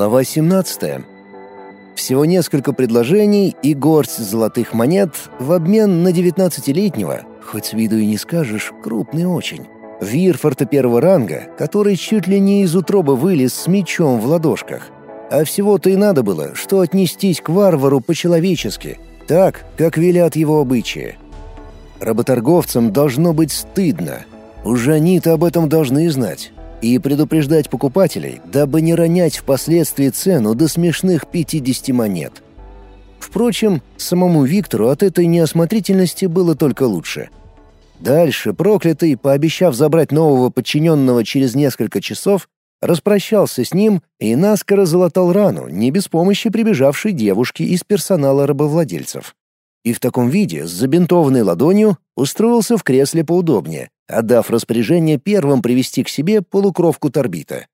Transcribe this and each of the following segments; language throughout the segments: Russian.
Глава 17. Всего несколько предложений и горсть золотых монет в обмен на 19-летнего, хоть с виду и не скажешь, крупный очень. Вирфорта первого ранга, который чуть ли не из утробы вылез с мечом в ладошках. А всего-то и надо было, что отнестись к варвару по-человечески, так, как велят его обычаи. Работорговцам должно быть стыдно. Уже они-то об этом должны знать и предупреждать покупателей, дабы не ронять впоследствии цену до смешных 50 монет. Впрочем, самому Виктору от этой неосмотрительности было только лучше. Дальше проклятый, пообещав забрать нового подчиненного через несколько часов, распрощался с ним и наскоро залатал рану, не без помощи прибежавшей девушки из персонала рабовладельцев. И в таком виде, с забинтованной ладонью, устроился в кресле поудобнее, отдав распоряжение первым привести к себе полукровку Торбита.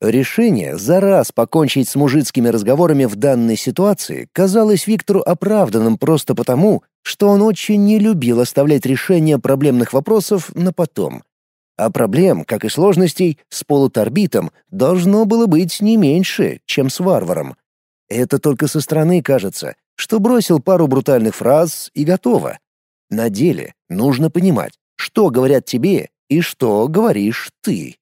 Решение за раз покончить с мужицкими разговорами в данной ситуации казалось Виктору оправданным просто потому, что он очень не любил оставлять решение проблемных вопросов на потом. А проблем, как и сложностей, с полуторбитом должно было быть не меньше, чем с варваром. Это только со стороны кажется, что бросил пару брутальных фраз и готово. На деле нужно понимать, что говорят тебе и что говоришь ты.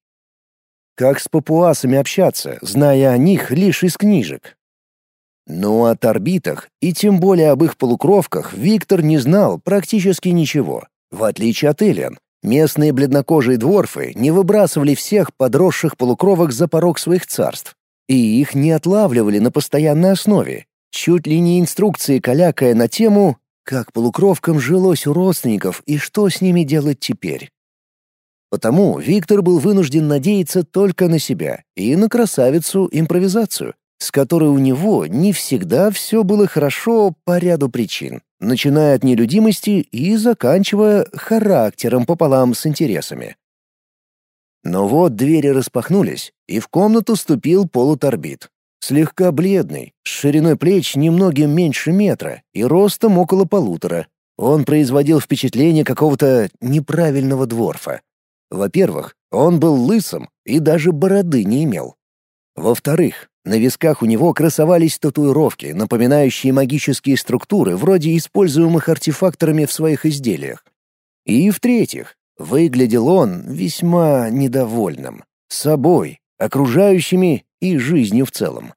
Как с папуасами общаться, зная о них лишь из книжек? Но о торбитах, и тем более об их полукровках, Виктор не знал практически ничего. В отличие от Элиан, местные бледнокожие дворфы не выбрасывали всех подросших полукровок за порог своих царств, и их не отлавливали на постоянной основе, чуть ли не инструкции калякая на тему как полукровкам жилось у родственников и что с ними делать теперь? Потому Виктор был вынужден надеяться только на себя и на красавицу-импровизацию, с которой у него не всегда все было хорошо по ряду причин, начиная от нелюдимости и заканчивая характером пополам с интересами. Но вот двери распахнулись, и в комнату ступил полуторбит. Слегка бледный, с шириной плеч немногим меньше метра и ростом около полутора. Он производил впечатление какого-то неправильного дворфа. Во-первых, он был лысым и даже бороды не имел. Во-вторых, на висках у него красовались татуировки, напоминающие магические структуры, вроде используемых артефакторами в своих изделиях. И в-третьих, выглядел он весьма недовольным. Собой, окружающими и жизнью в целом.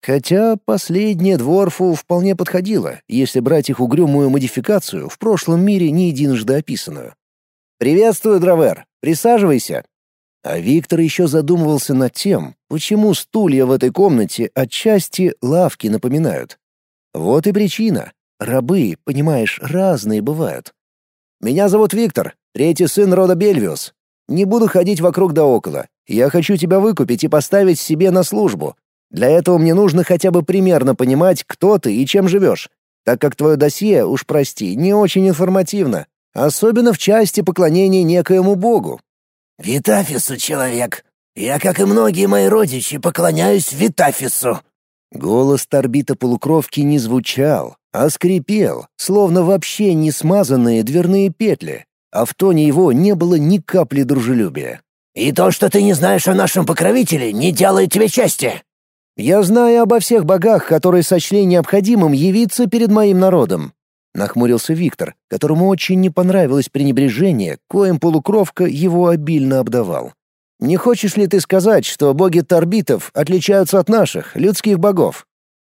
Хотя последнее Дворфу вполне подходило, если брать их угрюмую модификацию, в прошлом мире не единожды описанную. «Приветствую, Дровер! Присаживайся!» А Виктор еще задумывался над тем, почему стулья в этой комнате отчасти лавки напоминают. Вот и причина. Рабы, понимаешь, разные бывают. «Меня зовут Виктор, третий сын рода Бельвиус. Не буду ходить вокруг да около. Я хочу тебя выкупить и поставить себе на службу. Для этого мне нужно хотя бы примерно понимать, кто ты и чем живешь, так как твое досье, уж прости, не очень информативно, особенно в части поклонения некоему богу». «Витафису, человек. Я, как и многие мои родичи, поклоняюсь Витафису». Голос торбита полукровки не звучал, а скрипел, словно вообще не смазанные дверные петли, а в тоне его не было ни капли дружелюбия. И то, что ты не знаешь о нашем покровителе, не делает тебе чести. Я знаю обо всех богах, которые сочли необходимым явиться перед моим народом. Нахмурился Виктор, которому очень не понравилось пренебрежение, коим полукровка его обильно обдавал. Не хочешь ли ты сказать, что боги Торбитов отличаются от наших, людских богов?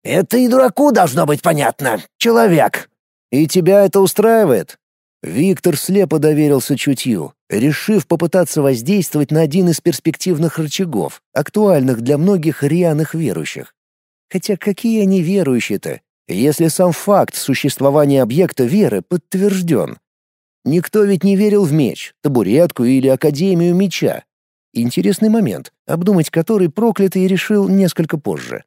Это и дураку должно быть понятно, человек. И тебя это устраивает? Виктор слепо доверился чутью, решив попытаться воздействовать на один из перспективных рычагов, актуальных для многих рьяных верующих. Хотя какие они верующие-то, если сам факт существования объекта веры подтвержден? Никто ведь не верил в меч, табуретку или Академию меча. Интересный момент, обдумать который проклятый решил несколько позже.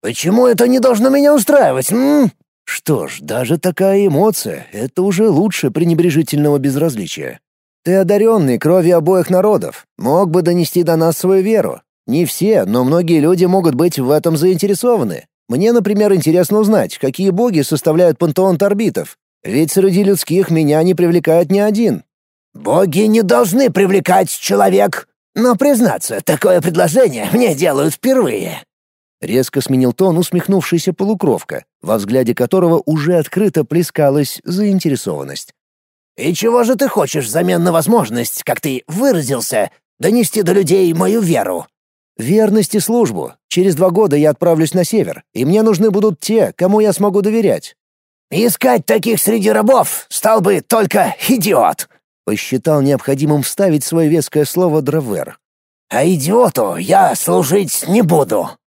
«Почему это не должно меня устраивать, м?» Что ж, даже такая эмоция — это уже лучше пренебрежительного безразличия. Ты одаренный крови обоих народов, мог бы донести до нас свою веру. Не все, но многие люди могут быть в этом заинтересованы. Мне, например, интересно узнать, какие боги составляют пантеон торбитов. Ведь среди людских меня не привлекает ни один. «Боги не должны привлекать человек. Но, признаться, такое предложение мне делают впервые. Резко сменил тон усмехнувшийся полукровка, во взгляде которого уже открыто плескалась заинтересованность. «И чего же ты хочешь взамен на возможность, как ты выразился, донести до людей мою веру?» «Верность и службу. Через два года я отправлюсь на север, и мне нужны будут те, кому я смогу доверять». «Искать таких среди рабов стал бы только идиот!» Посчитал необходимым вставить свое веское слово Дравер. «А идиоту я служить не буду!»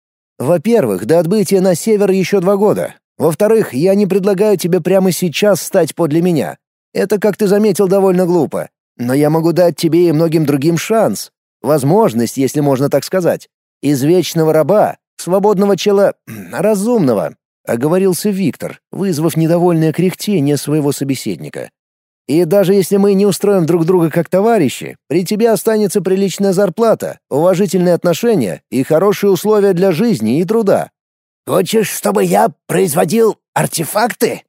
«Во-первых, до отбытия на север еще два года. Во-вторых, я не предлагаю тебе прямо сейчас стать подле меня. Это, как ты заметил, довольно глупо. Но я могу дать тебе и многим другим шанс. Возможность, если можно так сказать. Из вечного раба, свободного чела... разумного», — оговорился Виктор, вызвав недовольное кряхтение своего собеседника. «И даже если мы не устроим друг друга как товарищи, при тебе останется приличная зарплата, уважительные отношения и хорошие условия для жизни и труда». «Хочешь, чтобы я производил артефакты?»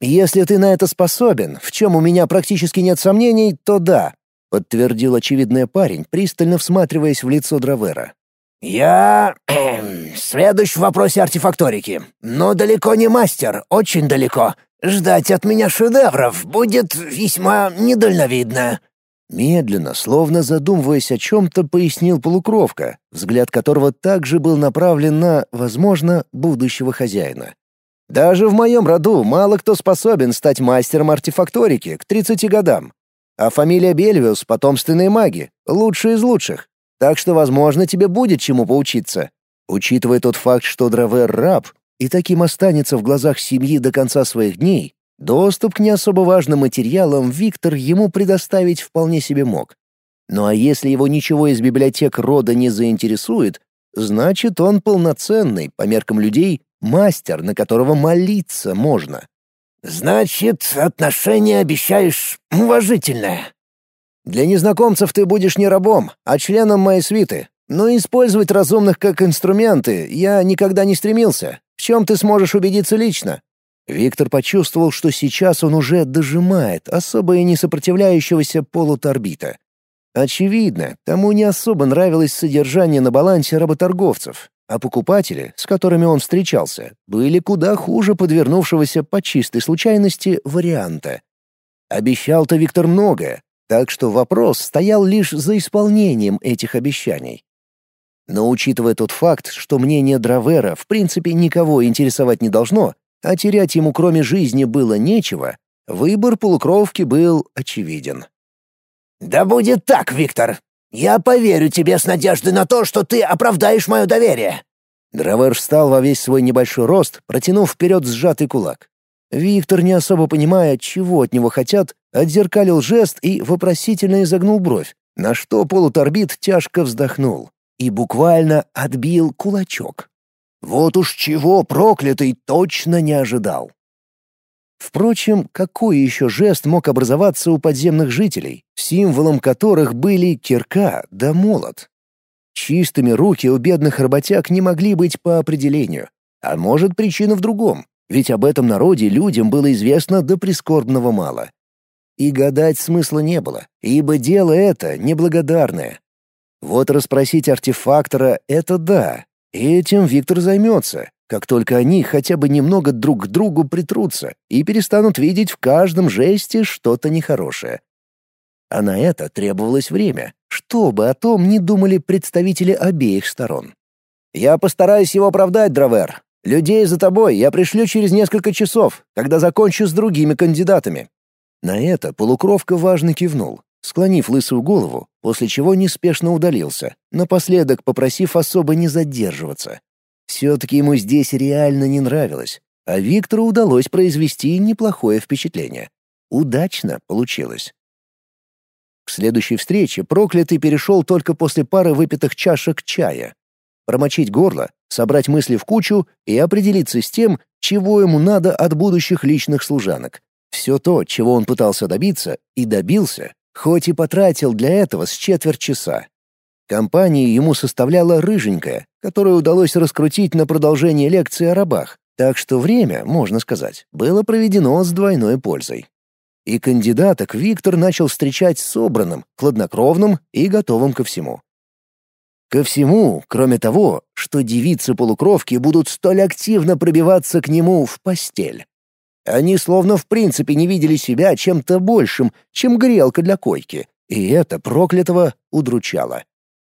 «Если ты на это способен, в чем у меня практически нет сомнений, то да», — подтвердил очевидный парень, пристально всматриваясь в лицо Дравера. «Я... Следующий в вопросе артефакторики. Но далеко не мастер, очень далеко. Ждать от меня шедевров будет весьма недальновидно». Медленно, словно задумываясь о чем-то, пояснил полукровка, взгляд которого также был направлен на, возможно, будущего хозяина. Даже в моем роду мало кто способен стать мастером артефакторики к 30 годам. А фамилия Бельвиус — потомственные маги, лучшие из лучших. Так что, возможно, тебе будет чему поучиться. Учитывая тот факт, что Дравер — раб, и таким останется в глазах семьи до конца своих дней, доступ к не особо важным материалам Виктор ему предоставить вполне себе мог. Ну а если его ничего из библиотек рода не заинтересует, значит, он полноценный, по меркам людей, Мастер, на которого молиться можно. Значит, отношение обещаешь уважительное. Для незнакомцев ты будешь не рабом, а членом моей свиты. Но использовать разумных как инструменты я никогда не стремился. В чем ты сможешь убедиться лично? Виктор почувствовал, что сейчас он уже дожимает особо и не сопротивляющегося полуторбита. Очевидно, тому не особо нравилось содержание на балансе работорговцев, а покупатели, с которыми он встречался, были куда хуже подвернувшегося по чистой случайности варианта. Обещал-то Виктор многое, так что вопрос стоял лишь за исполнением этих обещаний. Но учитывая тот факт, что мнение Дравера в принципе никого интересовать не должно, а терять ему кроме жизни было нечего, выбор полукровки был очевиден. «Да будет так, Виктор. Я поверю тебе с надеждой на то, что ты оправдаешь мое доверие». Дравер встал во весь свой небольшой рост, протянув вперед сжатый кулак. Виктор, не особо понимая, чего от него хотят, отзеркалил жест и вопросительно изогнул бровь, на что полуторбит тяжко вздохнул и буквально отбил кулачок. Вот уж чего проклятый точно не ожидал. Впрочем, какой еще жест мог образоваться у подземных жителей, символом которых были кирка да молот? Чистыми руки у бедных работяг не могли быть по определению. А может, причина в другом, ведь об этом народе людям было известно до прискорбного мало. И гадать смысла не было, ибо дело это неблагодарное. Вот расспросить артефактора — это да, этим Виктор займется, как только они хотя бы немного друг к другу притрутся и перестанут видеть в каждом жесте что-то нехорошее. А на это требовалось время, чтобы о том не думали представители обеих сторон. «Я постараюсь его оправдать, Дравер. Людей за тобой я пришлю через несколько часов, когда закончу с другими кандидатами». На это полукровка важно кивнул, склонив лысую голову, после чего неспешно удалился, напоследок попросив особо не задерживаться. Все-таки ему здесь реально не нравилось, а Виктору удалось произвести неплохое впечатление. Удачно получилось. К следующей встрече проклятый перешел только после пары выпитых чашек чая. Промочить горло, собрать мысли в кучу и определиться с тем, чего ему надо от будущих личных служанок. Все то, чего он пытался добиться, и добился, хоть и потратил для этого с четверть часа. Компанию ему составляла рыженькая, которую удалось раскрутить на продолжение лекции о рабах, так что время, можно сказать, было проведено с двойной пользой. И кандидаток Виктор начал встречать собранным, хладнокровным и готовым ко всему. Ко всему, кроме того, что девицы-полукровки будут столь активно пробиваться к нему в постель. Они словно в принципе не видели себя чем-то большим, чем грелка для койки, и это проклятого удручало.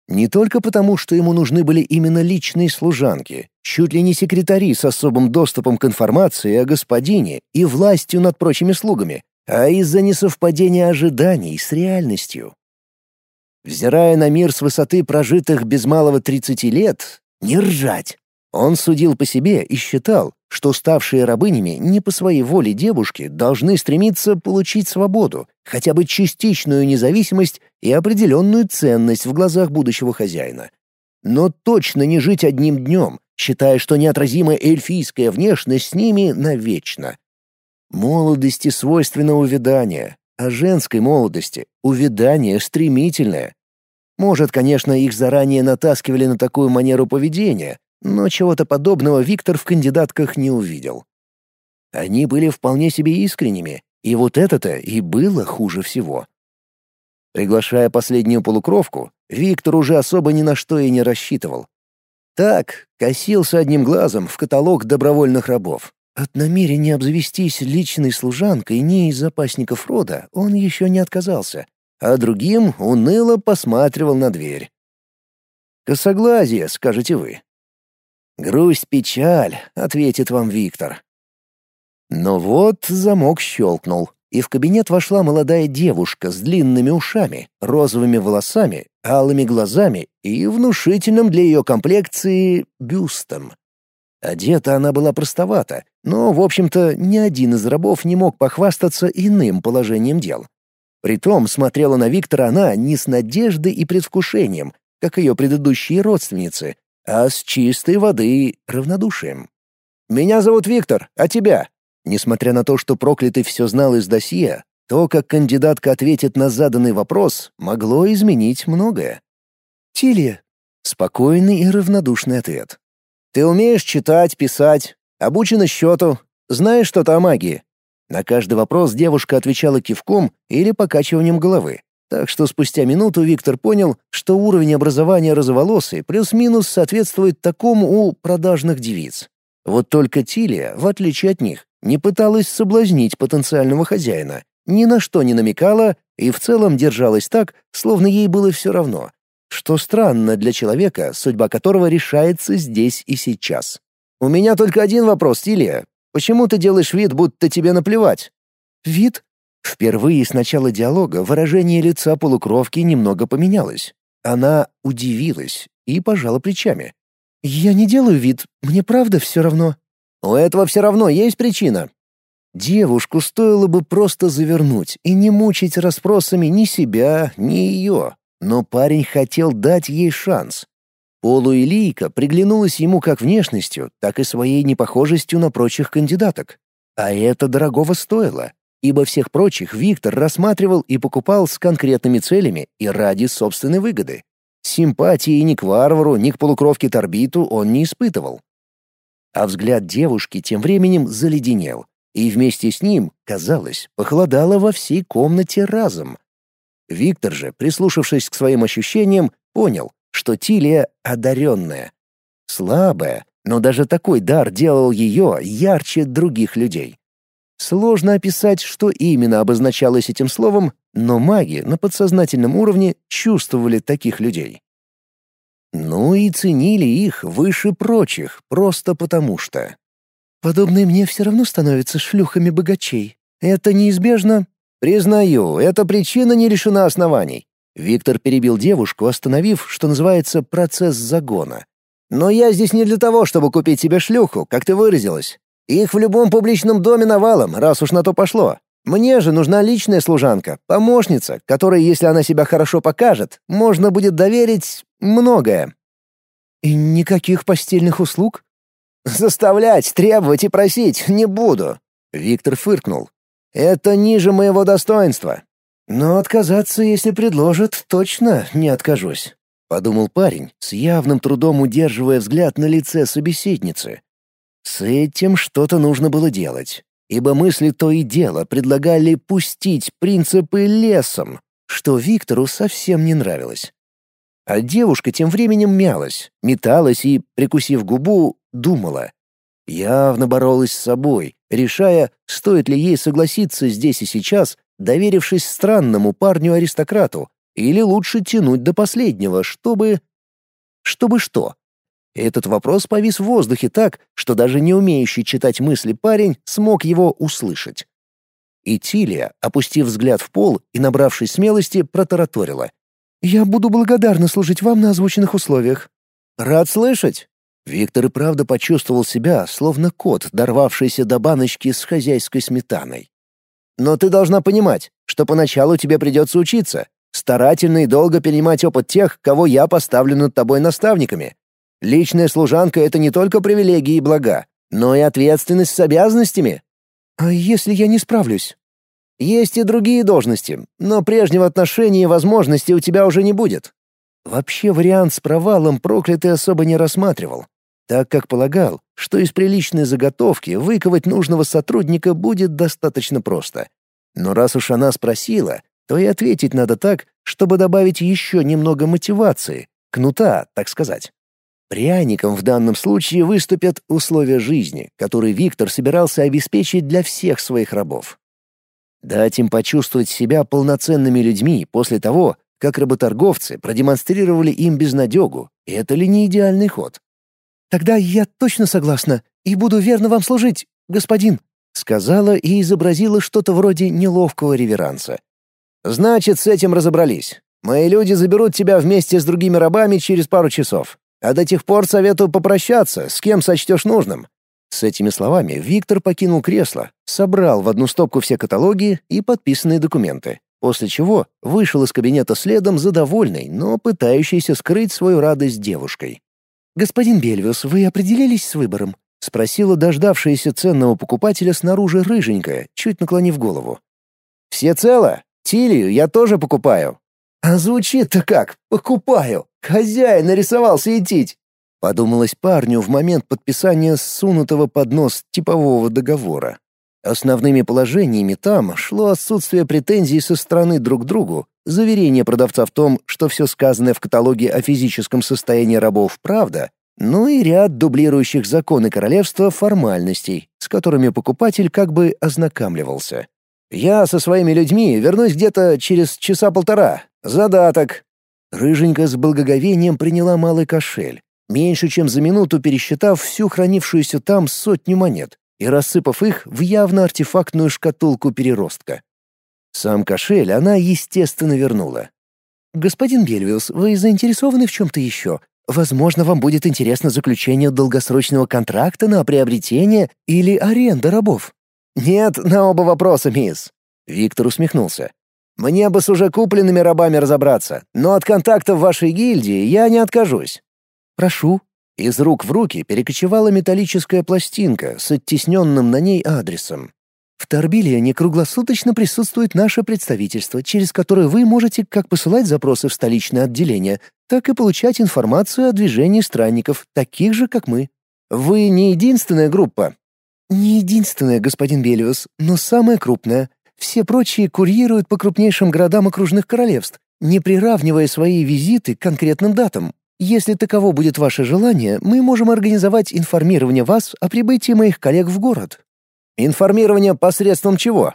Не только потому, что ему нужны были именно личные служанки, чуть ли не секретари с особым доступом к информации о господине и властью над прочими слугами, а из-за несовпадения ожиданий с реальностью. Взирая на мир с высоты прожитых без малого 30 лет, не ржать. Он судил по себе и считал, что ставшие рабынями не по своей воле девушки должны стремиться получить свободу, хотя бы частичную независимость и определенную ценность в глазах будущего хозяина. Но точно не жить одним днем, считая, что неотразимая эльфийская внешность с ними навечно. Молодости свойственно увядание, а женской молодости увядание стремительное. Может, конечно, их заранее натаскивали на такую манеру поведения, но чего-то подобного Виктор в кандидатках не увидел. Они были вполне себе искренними, и вот это-то и было хуже всего. Приглашая последнюю полукровку, Виктор уже особо ни на что и не рассчитывал. Так, косился одним глазом в каталог добровольных рабов. От намерения обзавестись личной служанкой не из запасников рода он еще не отказался, а другим уныло посматривал на дверь. «Косоглазие, скажете вы. «Грусть-печаль», — ответит вам Виктор. Но вот замок щелкнул, и в кабинет вошла молодая девушка с длинными ушами, розовыми волосами, алыми глазами и внушительным для ее комплекции бюстом. Одета она была простовато, но, в общем-то, ни один из рабов не мог похвастаться иным положением дел. Притом смотрела на Виктора она не с надеждой и предвкушением, как ее предыдущие родственницы, а с чистой воды равнодушием. «Меня зовут Виктор, а тебя?» Несмотря на то, что проклятый все знал из досье, то, как кандидатка ответит на заданный вопрос, могло изменить многое. «Тилия». Спокойный и равнодушный ответ. «Ты умеешь читать, писать, обучена счету, знаешь что-то о магии?» На каждый вопрос девушка отвечала кивком или покачиванием головы. Так что спустя минуту Виктор понял, что уровень образования розоволосой плюс-минус соответствует такому у продажных девиц. Вот только Тилия, в отличие от них, не пыталась соблазнить потенциального хозяина, ни на что не намекала и в целом держалась так, словно ей было все равно. Что странно для человека, судьба которого решается здесь и сейчас. «У меня только один вопрос, Тилия. Почему ты делаешь вид, будто тебе наплевать?» «Вид?» Впервые с начала диалога выражение лица полукровки немного поменялось. Она удивилась и пожала плечами. «Я не делаю вид, мне правда все равно». «У этого все равно есть причина». Девушку стоило бы просто завернуть и не мучить расспросами ни себя, ни ее. Но парень хотел дать ей шанс. Полуэлийка приглянулась ему как внешностью, так и своей непохожестью на прочих кандидаток. А это дорогого стоило ибо всех прочих Виктор рассматривал и покупал с конкретными целями и ради собственной выгоды. Симпатии ни к варвару, ни к полукровке Торбиту он не испытывал. А взгляд девушки тем временем заледенел, и вместе с ним, казалось, похолодало во всей комнате разом. Виктор же, прислушавшись к своим ощущениям, понял, что Тилия одаренная. Слабая, но даже такой дар делал ее ярче других людей. Сложно описать, что именно обозначалось этим словом, но маги на подсознательном уровне чувствовали таких людей. Ну и ценили их выше прочих, просто потому что. Подобные мне все равно становятся шлюхами богачей. Это неизбежно. Признаю, эта причина не лишена оснований. Виктор перебил девушку, остановив, что называется, процесс загона. Но я здесь не для того, чтобы купить себе шлюху, как ты выразилась. Их в любом публичном доме навалом, раз уж на то пошло. Мне же нужна личная служанка, помощница, которой, если она себя хорошо покажет, можно будет доверить многое. И никаких постельных услуг? Заставлять, требовать и просить не буду. Виктор фыркнул. Это ниже моего достоинства. Но отказаться, если предложат, точно не откажусь, подумал парень, с явным трудом удерживая взгляд на лице собеседницы. С этим что-то нужно было делать, ибо мысли то и дело предлагали пустить принципы лесом, что Виктору совсем не нравилось. А девушка тем временем мялась, металась и, прикусив губу, думала. Явно боролась с собой, решая, стоит ли ей согласиться здесь и сейчас, доверившись странному парню-аристократу, или лучше тянуть до последнего, чтобы... Чтобы что? Этот вопрос повис в воздухе так, что даже не умеющий читать мысли парень смог его услышать. И Тилия, опустив взгляд в пол и набравшись смелости, протараторила. «Я буду благодарна служить вам на озвученных условиях». «Рад слышать!» Виктор и правда почувствовал себя, словно кот, дорвавшийся до баночки с хозяйской сметаной. «Но ты должна понимать, что поначалу тебе придется учиться, старательно и долго перенимать опыт тех, кого я поставлю над тобой наставниками. Личная служанка — это не только привилегии и блага, но и ответственность с обязанностями. А если я не справлюсь? Есть и другие должности, но прежнего отношения и возможностей у тебя уже не будет. Вообще вариант с провалом проклятый особо не рассматривал, так как полагал, что из приличной заготовки выковать нужного сотрудника будет достаточно просто. Но раз уж она спросила, то и ответить надо так, чтобы добавить еще немного мотивации, кнута, так сказать. Пряником в данном случае выступят условия жизни, которые Виктор собирался обеспечить для всех своих рабов. Дать им почувствовать себя полноценными людьми после того, как работорговцы продемонстрировали им безнадегу, это ли не идеальный ход? «Тогда я точно согласна и буду верно вам служить, господин», сказала и изобразила что-то вроде неловкого реверанса. Значит, с этим разобрались. Мои люди заберут тебя вместе с другими рабами через пару часов. А до тех пор советую попрощаться, с кем сочтешь нужным». С этими словами Виктор покинул кресло, собрал в одну стопку все каталоги и подписанные документы, после чего вышел из кабинета следом за довольной, но пытающейся скрыть свою радость девушкой. «Господин Бельвиус, вы определились с выбором?» — спросила дождавшаяся ценного покупателя снаружи рыженькая, чуть наклонив голову. «Все цело?» Тилию я тоже покупаю». «А звучит-то как? Покупаю. Хозяин нарисовался идти». Подумалось парню в момент подписания сунутого под нос типового договора. Основными положениями там шло отсутствие претензий со стороны друг к другу, заверение продавца в том, что все сказанное в каталоге о физическом состоянии рабов правда, ну и ряд дублирующих законы королевства формальностей, с которыми покупатель как бы ознакомливался. Я со своими людьми вернусь где-то через часа полтора. Задаток». Рыженька с благоговением приняла малый кошель, меньше чем за минуту пересчитав всю хранившуюся там сотню монет и рассыпав их в явно артефактную шкатулку переростка. Сам кошель она, естественно, вернула. «Господин Бельвиус, вы заинтересованы в чем-то еще? Возможно, вам будет интересно заключение долгосрочного контракта на приобретение или аренда рабов?» «Нет на оба вопроса, мисс». Виктор усмехнулся. «Мне бы с уже купленными рабами разобраться, но от контакта в вашей гильдии я не откажусь». «Прошу». Из рук в руки перекочевала металлическая пластинка с оттесненным на ней адресом. В Торбилиане круглосуточно присутствует наше представительство, через которое вы можете как посылать запросы в столичное отделение, так и получать информацию о движении странников, таких же, как мы. Вы не единственная группа, «Не единственная, господин Белиус, но самая крупная. Все прочие курьируют по крупнейшим городам окружных королевств, не приравнивая свои визиты к конкретным датам. Если таково будет ваше желание, мы можем организовать информирование вас о прибытии моих коллег в город». «Информирование посредством чего?»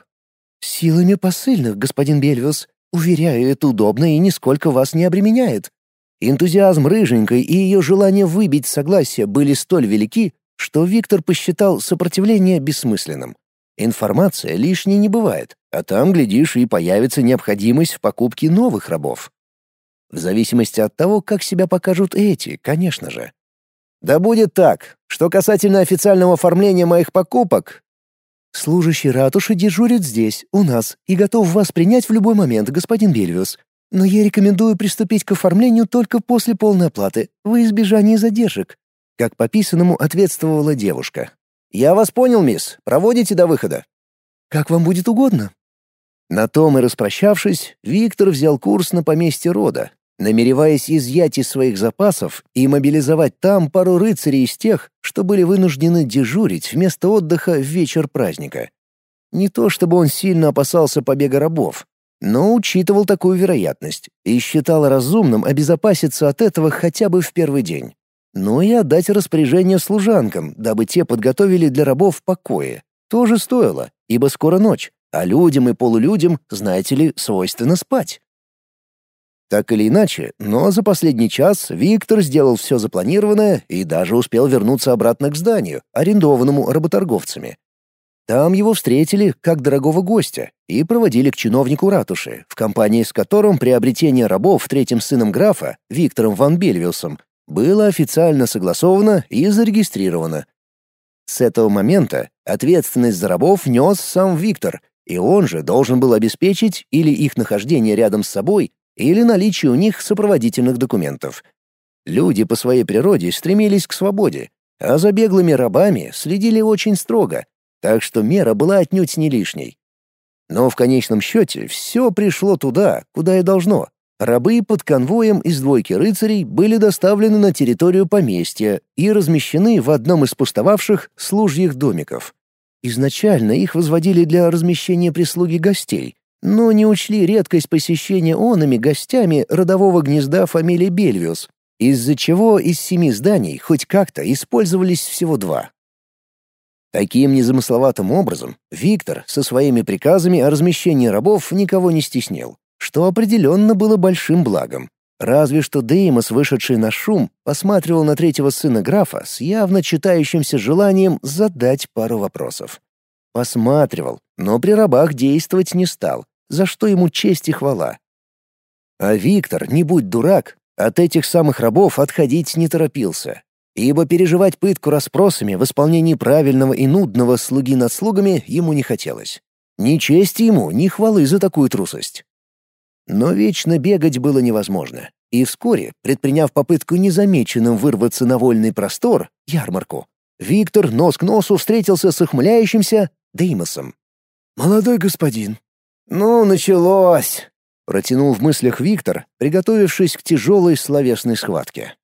«Силами посыльных, господин Бельвиус. Уверяю, это удобно и нисколько вас не обременяет. Энтузиазм рыженькой и ее желание выбить согласие были столь велики, что Виктор посчитал сопротивление бессмысленным. Информация лишней не бывает, а там, глядишь, и появится необходимость в покупке новых рабов. В зависимости от того, как себя покажут эти, конечно же. Да будет так. Что касательно официального оформления моих покупок... Служащий ратуши дежурит здесь, у нас, и готов вас принять в любой момент, господин Бельвиус. Но я рекомендую приступить к оформлению только после полной оплаты, во избежание задержек. Как по писанному ответствовала девушка. «Я вас понял, мисс. Проводите до выхода». «Как вам будет угодно». На том и распрощавшись, Виктор взял курс на поместье рода, намереваясь изъять из своих запасов и мобилизовать там пару рыцарей из тех, что были вынуждены дежурить вместо отдыха в вечер праздника. Не то чтобы он сильно опасался побега рабов, но учитывал такую вероятность и считал разумным обезопаситься от этого хотя бы в первый день. Ну и отдать распоряжение служанкам, дабы те подготовили для рабов покои. Тоже стоило, ибо скоро ночь, а людям и полулюдям, знаете ли, свойственно спать. Так или иначе, но за последний час Виктор сделал все запланированное и даже успел вернуться обратно к зданию, арендованному работорговцами. Там его встретили как дорогого гостя и проводили к чиновнику ратуши, в компании с которым приобретение рабов третьим сыном графа, Виктором ван Бельвиусом, было официально согласовано и зарегистрировано. С этого момента ответственность за рабов нес сам Виктор, и он же должен был обеспечить или их нахождение рядом с собой, или наличие у них сопроводительных документов. Люди по своей природе стремились к свободе, а за беглыми рабами следили очень строго, так что мера была отнюдь не лишней. Но в конечном счете все пришло туда, куда и должно. Рабы под конвоем из двойки рыцарей были доставлены на территорию поместья и размещены в одном из пустовавших служьих домиков. Изначально их возводили для размещения прислуги гостей, но не учли редкость посещения онами гостями родового гнезда фамилии Бельвиус, из-за чего из семи зданий хоть как-то использовались всего два. Таким незамысловатым образом Виктор со своими приказами о размещении рабов никого не стеснил, что определенно было большим благом. Разве что Деймос, вышедший на шум, посматривал на третьего сына графа с явно читающимся желанием задать пару вопросов. Посматривал, но при рабах действовать не стал, за что ему честь и хвала. А Виктор, не будь дурак, от этих самых рабов отходить не торопился, ибо переживать пытку расспросами в исполнении правильного и нудного слуги над слугами ему не хотелось. Ни чести ему, ни хвалы за такую трусость. Но вечно бегать было невозможно, и вскоре, предприняв попытку незамеченным вырваться на вольный простор, ярмарку, Виктор нос к носу встретился с ухмыляющимся Деймосом. «Молодой господин, «Ну, началось!» — протянул в мыслях Виктор, приготовившись к тяжелой словесной схватке.